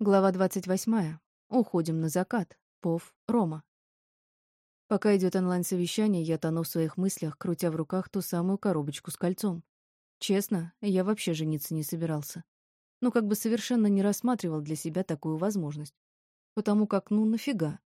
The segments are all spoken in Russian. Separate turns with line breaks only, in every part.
Глава 28. Уходим на закат. Пов. Рома. Пока идет онлайн-совещание, я тону в своих мыслях, крутя в руках ту самую коробочку с кольцом. Честно, я вообще жениться не собирался. Ну, как бы совершенно не рассматривал для себя такую возможность. Потому как, ну, нафига?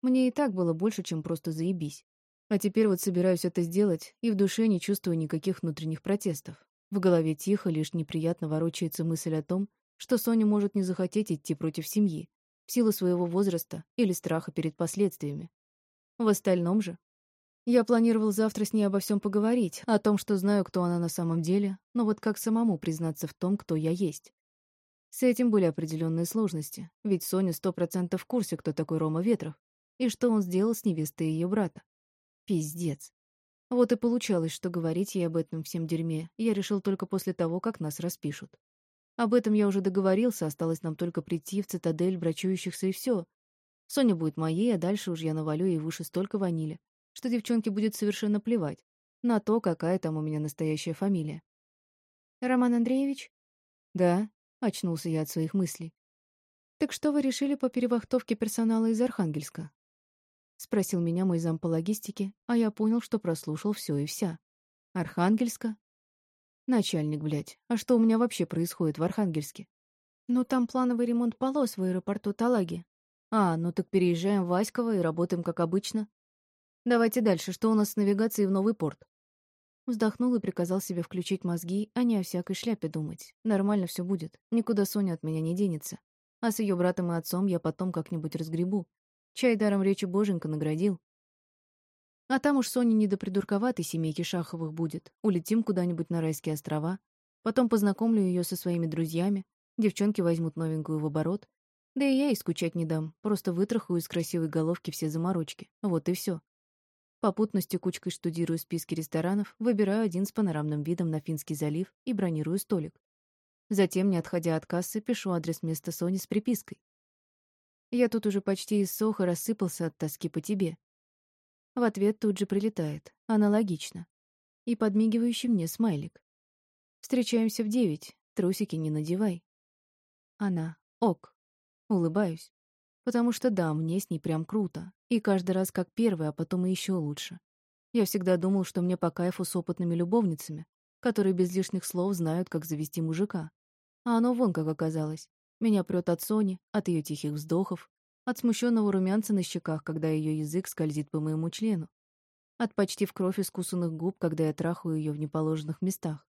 Мне и так было больше, чем просто заебись. А теперь вот собираюсь это сделать, и в душе не чувствую никаких внутренних протестов. В голове тихо, лишь неприятно ворочается мысль о том, что Соня может не захотеть идти против семьи, в силу своего возраста или страха перед последствиями. В остальном же... Я планировал завтра с ней обо всем поговорить, о том, что знаю, кто она на самом деле, но вот как самому признаться в том, кто я есть. С этим были определенные сложности, ведь Соня сто процентов в курсе, кто такой Рома Ветров, и что он сделал с невестой ее брата. Пиздец. Вот и получалось, что говорить ей об этом всем дерьме я решил только после того, как нас распишут. Об этом я уже договорился, осталось нам только прийти в цитадель брачующихся и все. Соня будет моей, а дальше уж я навалю ей в уши столько ванили, что девчонке будет совершенно плевать на то, какая там у меня настоящая фамилия. «Роман Андреевич?» «Да», — очнулся я от своих мыслей. «Так что вы решили по перевахтовке персонала из Архангельска?» — спросил меня мой зам по логистике, а я понял, что прослушал все и вся. «Архангельска? Начальник, блядь, а что у меня вообще происходит в Архангельске? Ну, там плановый ремонт полос в аэропорту Талаги. А, ну так переезжаем в Васьково и работаем как обычно. Давайте дальше, что у нас с навигацией в новый порт? Вздохнул и приказал себе включить мозги, а не о всякой шляпе думать. Нормально все будет, никуда Соня от меня не денется. А с ее братом и отцом я потом как-нибудь разгребу. Чай даром речи боженька наградил. А там уж Соня не до придурковатой семейки Шаховых будет. Улетим куда-нибудь на райские острова. Потом познакомлю ее со своими друзьями. Девчонки возьмут новенькую в оборот. Да и я и скучать не дам. Просто вытрахаю из красивой головки все заморочки. Вот и все. Попутно с текучкой штудирую списки ресторанов, выбираю один с панорамным видом на Финский залив и бронирую столик. Затем, не отходя от кассы, пишу адрес места Сони с припиской. Я тут уже почти иссох и рассыпался от тоски по тебе. В ответ тут же прилетает. Аналогично. И подмигивающий мне смайлик. Встречаемся в девять. Трусики не надевай. Она. Ок. Улыбаюсь. Потому что да, мне с ней прям круто. И каждый раз как первый, а потом и еще лучше. Я всегда думал, что мне по кайфу с опытными любовницами, которые без лишних слов знают, как завести мужика. А оно вон как оказалось. Меня прет от Сони, от ее тихих вздохов, от смущенного румянца на щеках, когда ее язык скользит по моему члену, от почти в кровь искусанных губ, когда я трахаю ее в неположенных местах,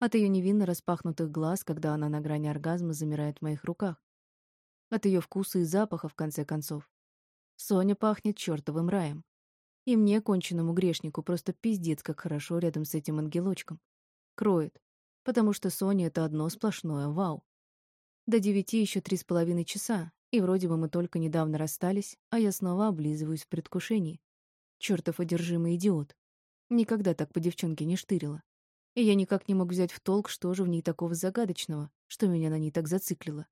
от ее невинно распахнутых глаз, когда она на грани оргазма замирает в моих руках, от ее вкуса и запаха, в конце концов. Соня пахнет чертовым раем. И мне, конченному грешнику, просто пиздец, как хорошо рядом с этим ангелочком. Кроет. Потому что Соня — это одно сплошное вау. До девяти еще три с половиной часа, и вроде бы мы только недавно расстались, а я снова облизываюсь в предвкушении. Чёртов одержимый идиот. Никогда так по девчонке не штырила. И я никак не мог взять в толк, что же в ней такого загадочного, что меня на ней так зациклило.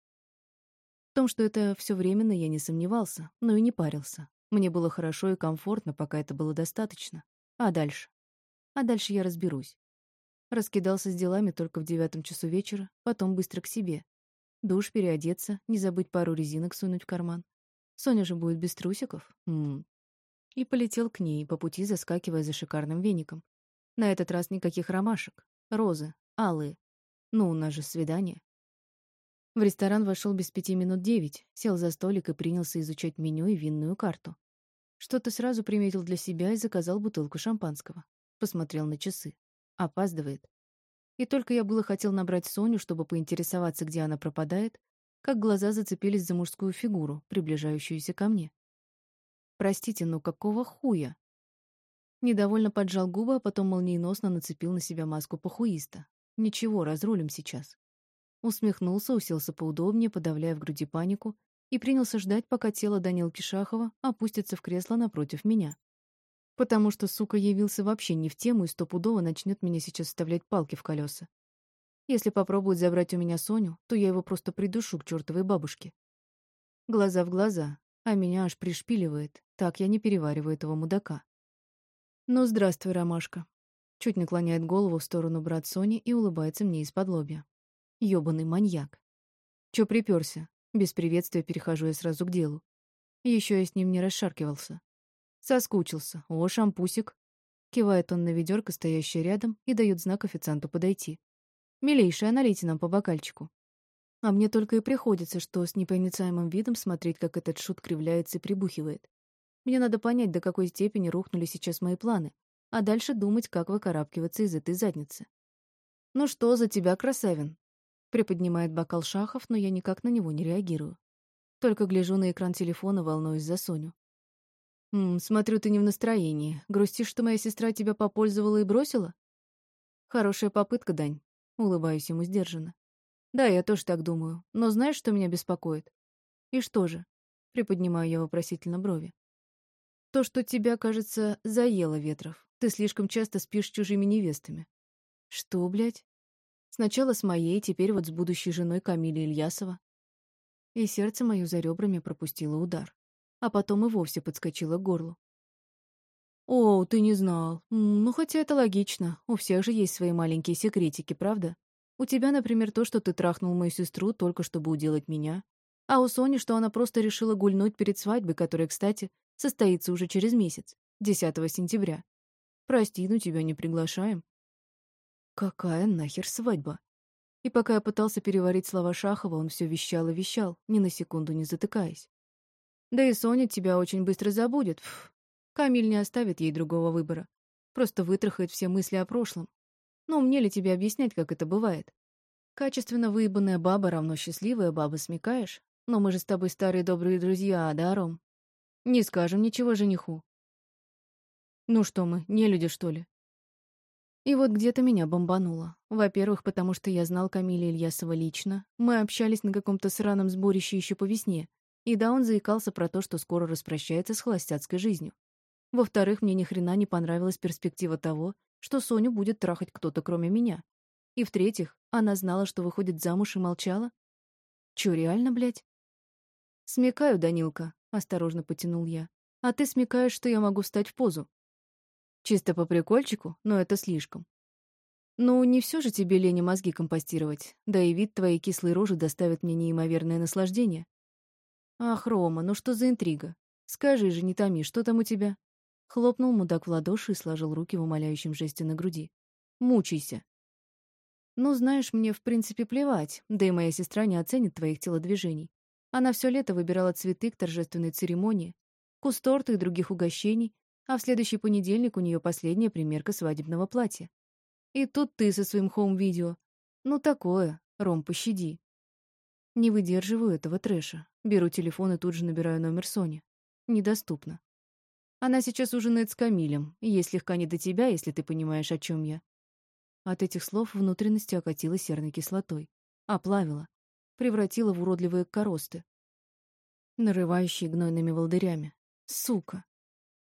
В том, что это все временно, я не сомневался, но и не парился. Мне было хорошо и комфортно, пока это было достаточно. А дальше? А дальше я разберусь. Раскидался с делами только в девятом часу вечера, потом быстро к себе, Душ, переодеться, не забыть пару резинок сунуть в карман. Соня же будет без трусиков. М -м. И полетел к ней, по пути заскакивая за шикарным веником. На этот раз никаких ромашек. Розы, алые. Ну, у нас же свидание. В ресторан вошел без пяти минут девять, сел за столик и принялся изучать меню и винную карту. Что-то сразу приметил для себя и заказал бутылку шампанского. Посмотрел на часы. Опаздывает. И только я было хотел набрать Соню, чтобы поинтересоваться, где она пропадает, как глаза зацепились за мужскую фигуру, приближающуюся ко мне. «Простите, но какого хуя?» Недовольно поджал губы, а потом молниеносно нацепил на себя маску похуиста. «Ничего, разрулим сейчас». Усмехнулся, уселся поудобнее, подавляя в груди панику, и принялся ждать, пока тело Данилки Шахова опустится в кресло напротив меня. Потому что, сука, явился вообще не в тему и стопудово начнет меня сейчас вставлять палки в колеса. Если попробует забрать у меня Соню, то я его просто придушу к чертовой бабушке. Глаза в глаза, а меня аж пришпиливает. Так я не перевариваю этого мудака. Ну, здравствуй, Ромашка. Чуть наклоняет голову в сторону брат Сони и улыбается мне из-под лобья. Ёбаный маньяк. Чё припёрся? Без приветствия перехожу я сразу к делу. Еще я с ним не расшаркивался. Соскучился. О, шампусик. Кивает он на ведерко, стоящее рядом, и дает знак официанту подойти. Милейшая, налейте нам по бокальчику. А мне только и приходится, что с непроницаемым видом смотреть, как этот шут кривляется и прибухивает. Мне надо понять, до какой степени рухнули сейчас мои планы, а дальше думать, как выкарабкиваться из этой задницы. «Ну что за тебя, красавин?» Приподнимает бокал Шахов, но я никак на него не реагирую. Только гляжу на экран телефона, волнуюсь за Соню. «М «Смотрю, ты не в настроении. Грустишь, что моя сестра тебя попользовала и бросила?» «Хорошая попытка, Дань». Улыбаюсь ему сдержанно. «Да, я тоже так думаю. Но знаешь, что меня беспокоит?» «И что же?» Приподнимаю я вопросительно брови. «То, что тебя, кажется, заело, Ветров. Ты слишком часто спишь с чужими невестами». «Что, блядь?» Сначала с моей, теперь вот с будущей женой Камили Ильясова. И сердце мое за ребрами пропустило удар. А потом и вовсе подскочило к горлу. «О, ты не знал. Ну, хотя это логично. У всех же есть свои маленькие секретики, правда? У тебя, например, то, что ты трахнул мою сестру только чтобы уделать меня. А у Сони, что она просто решила гульнуть перед свадьбой, которая, кстати, состоится уже через месяц, 10 сентября. Прости, но тебя не приглашаем. Какая нахер свадьба? И пока я пытался переварить слова Шахова, он все вещал и вещал, ни на секунду не затыкаясь. Да и Соня тебя очень быстро забудет. Пф. Камиль не оставит ей другого выбора. Просто вытрахает все мысли о прошлом. Но мне ли тебе объяснять, как это бывает? Качественно выебанная баба равно счастливая баба, смекаешь? Но мы же с тобой старые добрые друзья, да, Ром? Не скажем ничего жениху. Ну что мы, не люди, что ли? И вот где-то меня бомбануло. Во-первых, потому что я знал Камиля Ильясова лично. Мы общались на каком-то сраном сборище еще по весне. И да, он заикался про то, что скоро распрощается с холостяцкой жизнью. Во-вторых, мне ни хрена не понравилась перспектива того, что Соню будет трахать кто-то, кроме меня. И в-третьих, она знала, что выходит замуж и молчала. Чё, реально, блядь? Смекаю, Данилка, осторожно потянул я. А ты смекаешь, что я могу встать в позу. Чисто по прикольчику, но это слишком. Ну, не все же тебе лень мозги компостировать, да и вид твоей кислой рожи доставит мне неимоверное наслаждение. Ах, Рома, ну что за интрига? Скажи же, не томи, что там у тебя? Хлопнул мудак в ладоши и сложил руки в умоляющем жесте на груди. Мучайся. Ну, знаешь, мне в принципе плевать, да и моя сестра не оценит твоих телодвижений. Она все лето выбирала цветы к торжественной церемонии, куст торта и других угощений, а в следующий понедельник у нее последняя примерка свадебного платья. И тут ты со своим хоум-видео. Ну такое, Ром, пощади. Не выдерживаю этого трэша. Беру телефон и тут же набираю номер Сони. Недоступно. Она сейчас ужинает с Камилем, и ей слегка не до тебя, если ты понимаешь, о чем я. От этих слов внутренности окатила серной кислотой. Оплавила. Превратила в уродливые коросты, нарывающие гнойными волдырями. Сука.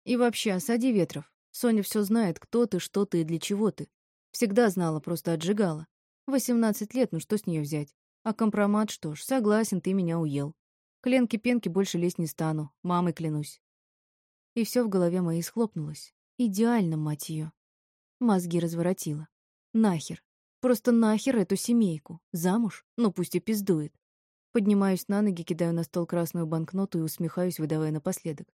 И вообще, осади ветров. Соня все знает, кто ты, что ты и для чего ты. Всегда знала, просто отжигала. Восемнадцать лет, ну что с нее взять? А компромат, что ж, согласен, ты меня уел. К Ленке-пенке больше лезть не стану, мамой клянусь. И все в голове моей схлопнулось. Идеально, мать ее. Мозги разворотила. Нахер. Просто нахер эту семейку. Замуж? Ну пусть и пиздует. Поднимаюсь на ноги, кидаю на стол красную банкноту и усмехаюсь, выдавая напоследок.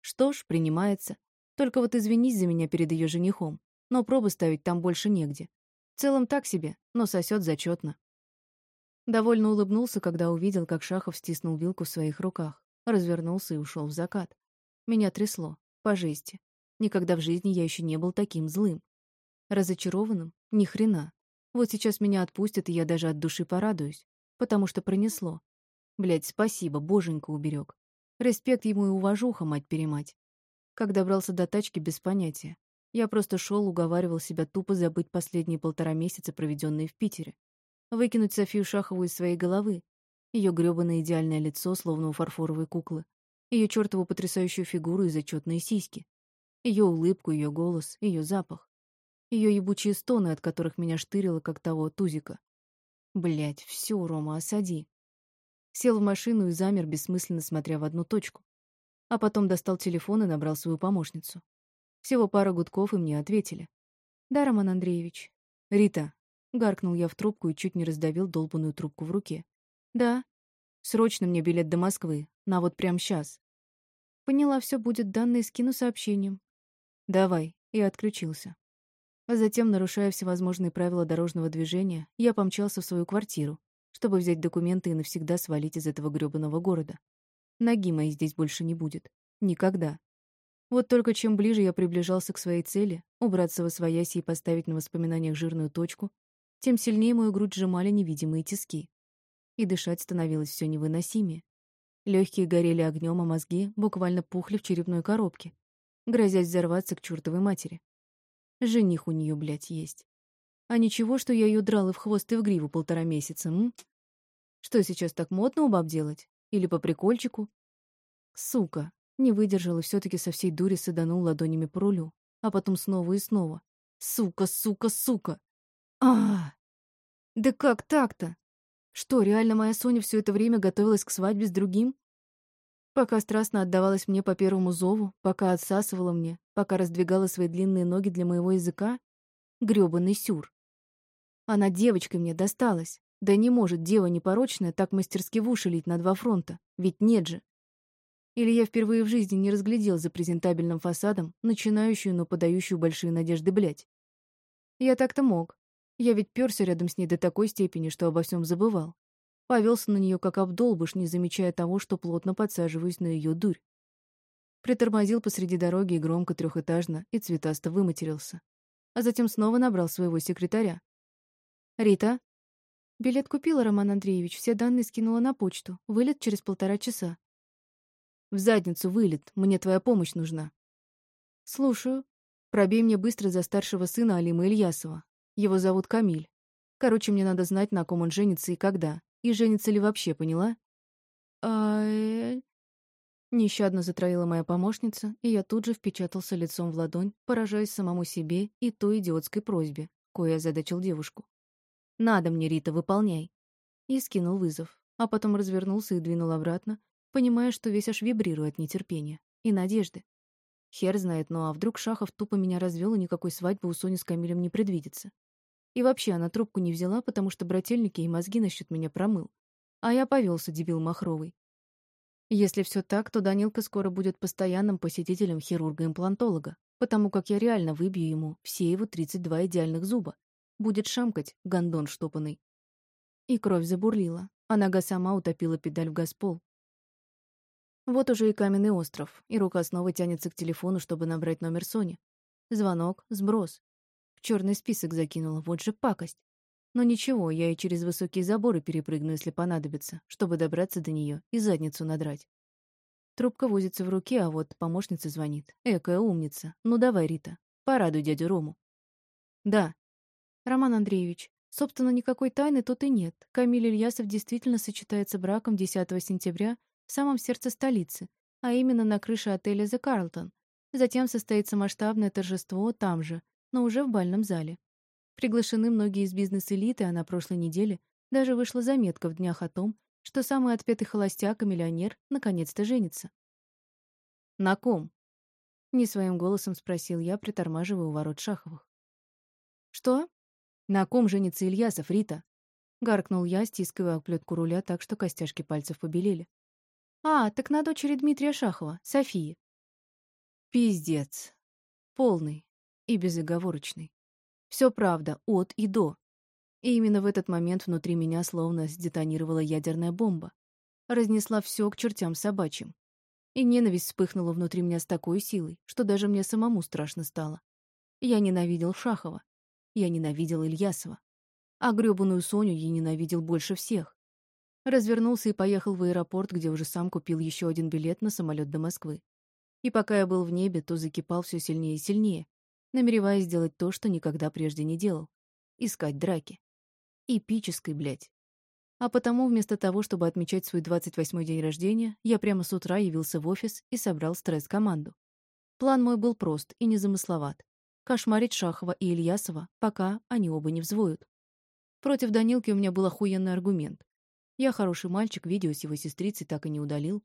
Что ж, принимается. Только вот извинись за меня перед ее женихом. Но пробы ставить там больше негде. В целом так себе, но сосет зачетно. Довольно улыбнулся, когда увидел, как Шахов стиснул вилку в своих руках, развернулся и ушел в закат. Меня трясло, по жести. Никогда в жизни я еще не был таким злым. Разочарованным? Ни хрена. Вот сейчас меня отпустят, и я даже от души порадуюсь, потому что пронесло. Блядь, спасибо, боженька уберег. Респект ему и уважуха, мать-перемать. Как добрался до тачки, без понятия. Я просто шел, уговаривал себя тупо забыть последние полтора месяца, проведенные в Питере. Выкинуть Софию Шахову из своей головы. Ее грёбаное идеальное лицо, словно у фарфоровой куклы. Ее чертову потрясающую фигуру и зачетные сиськи. Ее улыбку, ее голос, ее запах. Ее ебучие стоны, от которых меня штырило, как того тузика. Блять, все, Рома, осади. Сел в машину и замер, бессмысленно смотря в одну точку. А потом достал телефон и набрал свою помощницу. Всего пара гудков, и мне ответили. «Да, Роман Андреевич». «Рита», — гаркнул я в трубку и чуть не раздавил долбанную трубку в руке. «Да». Срочно мне билет до Москвы. На вот прямо сейчас. Поняла, все будет, данные скину сообщением. Давай. И отключился. А затем, нарушая всевозможные правила дорожного движения, я помчался в свою квартиру, чтобы взять документы и навсегда свалить из этого грёбаного города. Ноги моей здесь больше не будет. Никогда. Вот только чем ближе я приближался к своей цели, убраться во свояси и поставить на воспоминаниях жирную точку, тем сильнее мою грудь сжимали невидимые тиски. И дышать становилось все невыносимее. Легкие горели огнем, а мозги буквально пухли в черепной коробке, грозясь взорваться к чертовой матери. Жених у нее, блядь, есть. А ничего, что я ее драла в хвост и в гриву полтора месяца, м? Что сейчас так модно у баб делать? Или по прикольчику? Сука. Не выдержал и все таки со всей дури саданул ладонями по рулю. А потом снова и снова. Сука, сука, сука. А. Да как так-то? Что, реально моя Соня все это время готовилась к свадьбе с другим? Пока страстно отдавалась мне по первому зову, пока отсасывала мне, пока раздвигала свои длинные ноги для моего языка, грёбаный сюр. Она девочкой мне досталась. Да не может дева непорочная так мастерски в уши лить на два фронта. Ведь нет же. Или я впервые в жизни не разглядел за презентабельным фасадом начинающую, но подающую большие надежды блядь. Я так-то мог. Я ведь пёрся рядом с ней до такой степени, что обо всем забывал. Повелся на нее как обдолбыш, не замечая того, что плотно подсаживаюсь на ее дурь. Притормозил посреди дороги и громко трехэтажно и цветасто выматерился. А затем снова набрал своего секретаря. «Рита?» «Билет купила, Роман Андреевич, все данные скинула на почту. Вылет через полтора часа». «В задницу вылет, мне твоя помощь нужна». «Слушаю. Пробей мне быстро за старшего сына Алима Ильясова. Его зовут Камиль. Короче, мне надо знать, на ком он женится и когда. И женится ли вообще, поняла? а э, Нещадно затроила моя помощница, и я тут же впечатался лицом в ладонь, поражаясь самому себе и той идиотской просьбе, кое озадачил девушку. «Надо мне, Рита, выполняй!» И скинул вызов, а потом развернулся и двинул обратно, понимая, что весь аж вибрирую от нетерпения и надежды. Хер знает, ну а вдруг Шахов тупо меня развел, и никакой свадьбы у Сони с Камилем не предвидится. И вообще она трубку не взяла, потому что брательники и мозги насчет меня промыл. А я повелся, дебил махровый. Если все так, то Данилка скоро будет постоянным посетителем хирурга-имплантолога, потому как я реально выбью ему все его 32 идеальных зуба. Будет шамкать, гондон штопанный. И кровь забурлила, а нога сама утопила педаль в газпол. Вот уже и каменный остров, и рука снова тянется к телефону, чтобы набрать номер Сони. Звонок, сброс черный список закинула, вот же пакость. Но ничего, я и через высокие заборы перепрыгну, если понадобится, чтобы добраться до нее и задницу надрать. Трубка возится в руке, а вот помощница звонит. Экая умница. Ну давай, Рита, порадуй дядю Рому. Да. Роман Андреевич, собственно, никакой тайны тут и нет. Камиль Ильясов действительно сочетается браком 10 сентября в самом сердце столицы, а именно на крыше отеля «The Carlton». Затем состоится масштабное торжество там же, но уже в бальном зале. Приглашены многие из бизнес-элиты, а на прошлой неделе даже вышла заметка в днях о том, что самый отпетый холостяк и миллионер наконец-то женится. «На ком?» — не своим голосом спросил я, притормаживая у ворот Шаховых. «Что?» «На ком женится Ильясов, Рита?» — гаркнул я, стискивая оплетку руля так, что костяшки пальцев побелели. «А, так на дочери Дмитрия Шахова, Софии». «Пиздец. Полный и безоговорочный. Все правда, от и до. И именно в этот момент внутри меня словно сдетонировала ядерная бомба. Разнесла все к чертям собачьим. И ненависть вспыхнула внутри меня с такой силой, что даже мне самому страшно стало. Я ненавидел Шахова. Я ненавидел Ильясова. А грёбаную Соню я ненавидел больше всех. Развернулся и поехал в аэропорт, где уже сам купил еще один билет на самолет до Москвы. И пока я был в небе, то закипал все сильнее и сильнее, намереваясь сделать то, что никогда прежде не делал. Искать драки. Эпической, блядь. А потому вместо того, чтобы отмечать свой 28-й день рождения, я прямо с утра явился в офис и собрал стресс-команду. План мой был прост и незамысловат. Кошмарить Шахова и Ильясова, пока они оба не взвоют. Против Данилки у меня был охуенный аргумент. Я хороший мальчик, видео с его сестрицей так и не удалил.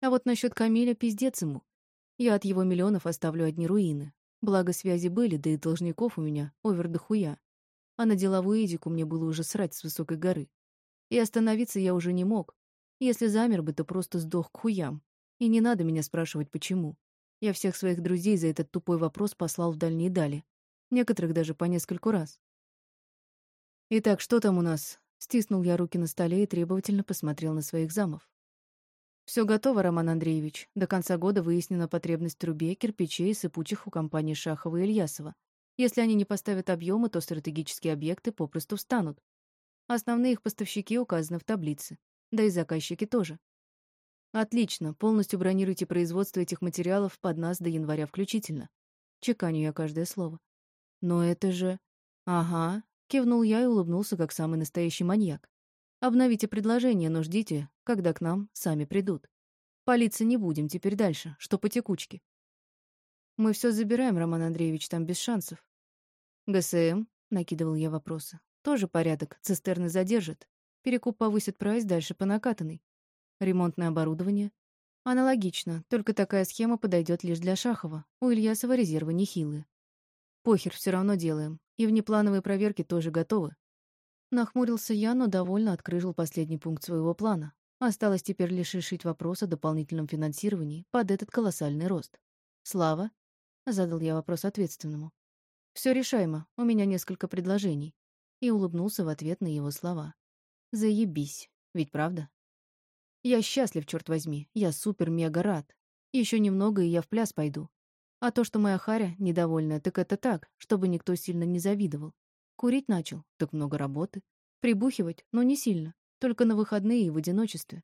А вот насчет Камиля пиздец ему. Я от его миллионов оставлю одни руины, Благо связи были, да и должников у меня овер до хуя. А на деловую Эдику мне было уже срать с высокой горы. И остановиться я уже не мог. Если замер бы, то просто сдох к хуям. И не надо меня спрашивать, почему. Я всех своих друзей за этот тупой вопрос послал в дальние дали. Некоторых даже по нескольку раз. «Итак, что там у нас?» Стиснул я руки на столе и требовательно посмотрел на своих замов. Все готово, Роман Андреевич. До конца года выяснена потребность в трубе, кирпичей и сыпучих у компании Шахова и Ильясова. Если они не поставят объемы, то стратегические объекты попросту встанут. Основные их поставщики указаны в таблице. Да и заказчики тоже. Отлично, полностью бронируйте производство этих материалов под нас до января включительно. Чеканю я каждое слово. Но это же... Ага, кивнул я и улыбнулся, как самый настоящий маньяк. Обновите предложение, но ждите, когда к нам сами придут. Палиться не будем теперь дальше, что по текучке. Мы все забираем, Роман Андреевич, там без шансов. ГСМ, накидывал я вопросы. Тоже порядок, цистерны задержат. Перекуп повысит прайс дальше по накатанной. Ремонтное оборудование. Аналогично, только такая схема подойдет лишь для Шахова. У Ильясова резервы нехилые. Похер, все равно делаем. И внеплановые проверки тоже готовы. Нахмурился я, но довольно открыжил последний пункт своего плана. Осталось теперь лишь решить вопрос о дополнительном финансировании под этот колоссальный рост. «Слава?» — задал я вопрос ответственному. Все решаемо, у меня несколько предложений». И улыбнулся в ответ на его слова. «Заебись, ведь правда?» Я счастлив, черт возьми. Я супер-мега рад. Еще немного, и я в пляс пойду. А то, что моя Харя недовольная, так это так, чтобы никто сильно не завидовал. Курить начал, так много работы. Прибухивать, но не сильно. Только на выходные и в одиночестве.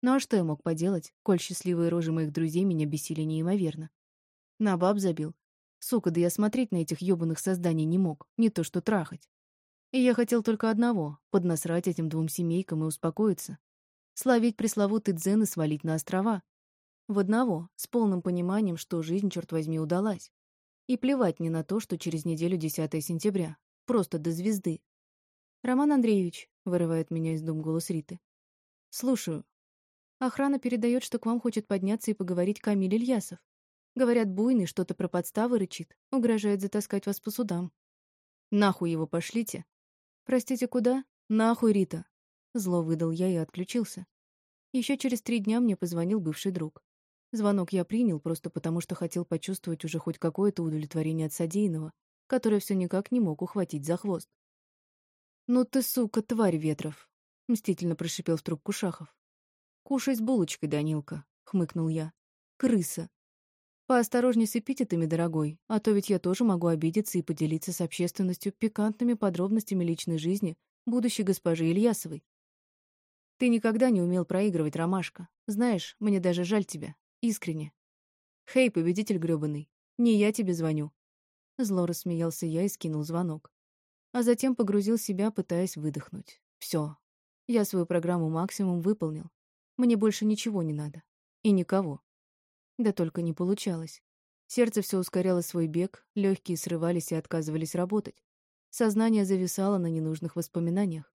Ну а что я мог поделать, коль счастливые рожи моих друзей меня бесили неимоверно? На баб забил. Сука, да я смотреть на этих ёбаных созданий не мог, не то что трахать. И я хотел только одного — поднасрать этим двум семейкам и успокоиться, Словить пресловутый дзен и свалить на острова. В одного, с полным пониманием, что жизнь, черт возьми, удалась. И плевать не на то, что через неделю 10 сентября. Просто до звезды. «Роман Андреевич», — вырывает меня из дум голос Риты. «Слушаю. Охрана передает, что к вам хочет подняться и поговорить Камиль Ильясов. Говорят, буйный что-то про подставы рычит, угрожает затаскать вас по судам. Нахуй его пошлите. Простите, куда? Нахуй, Рита. Зло выдал я и отключился. Еще через три дня мне позвонил бывший друг. Звонок я принял просто потому, что хотел почувствовать уже хоть какое-то удовлетворение от содеянного, которое все никак не мог ухватить за хвост. «Ну ты, сука, тварь ветров!» — мстительно прошипел в трубку Шахов. «Кушай с булочкой, Данилка», — хмыкнул я. «Крыса. Поосторожней с эпитетами, дорогой, а то ведь я тоже могу обидеться и поделиться с общественностью пикантными подробностями личной жизни будущей госпожи Ильясовой. Ты никогда не умел проигрывать, Ромашка. Знаешь, мне даже жаль тебя. Искренне. Хей, победитель грёбаный. Не я тебе звоню. Зло рассмеялся я и скинул звонок. А затем погрузил себя, пытаясь выдохнуть. Все. Я свою программу максимум выполнил. Мне больше ничего не надо. И никого. Да только не получалось. Сердце все ускоряло свой бег, легкие срывались и отказывались работать. Сознание зависало на ненужных воспоминаниях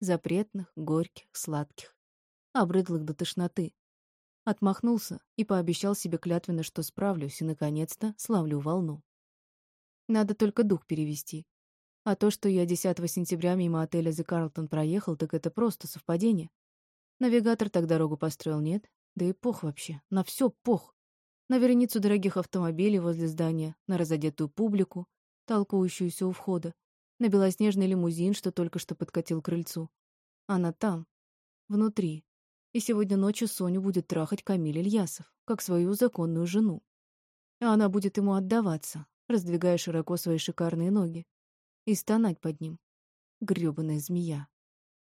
запретных, горьких, сладких, обрыдлых до тошноты. Отмахнулся и пообещал себе клятвенно, что справлюсь и, наконец-то, славлю волну. Надо только дух перевести. А то, что я 10 сентября мимо отеля «The Carlton» проехал, так это просто совпадение. Навигатор так дорогу построил, нет? Да и пох вообще, на все пох. На вереницу дорогих автомобилей возле здания, на разодетую публику, толкующуюся у входа, на белоснежный лимузин, что только что подкатил к крыльцу. Она там, внутри. И сегодня ночью Соню будет трахать Камиль Ильясов, как свою законную жену. А она будет ему отдаваться, раздвигая широко свои шикарные ноги. И стонать под ним. грёбаная змея.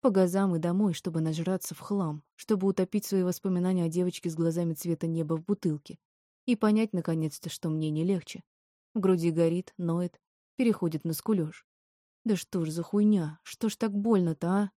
По газам и домой, чтобы нажраться в хлам, чтобы утопить свои воспоминания о девочке с глазами цвета неба в бутылке. И понять, наконец-то, что мне не легче. В груди горит, ноет, переходит на скулёж. Да что ж за хуйня? Что ж так больно-то, а?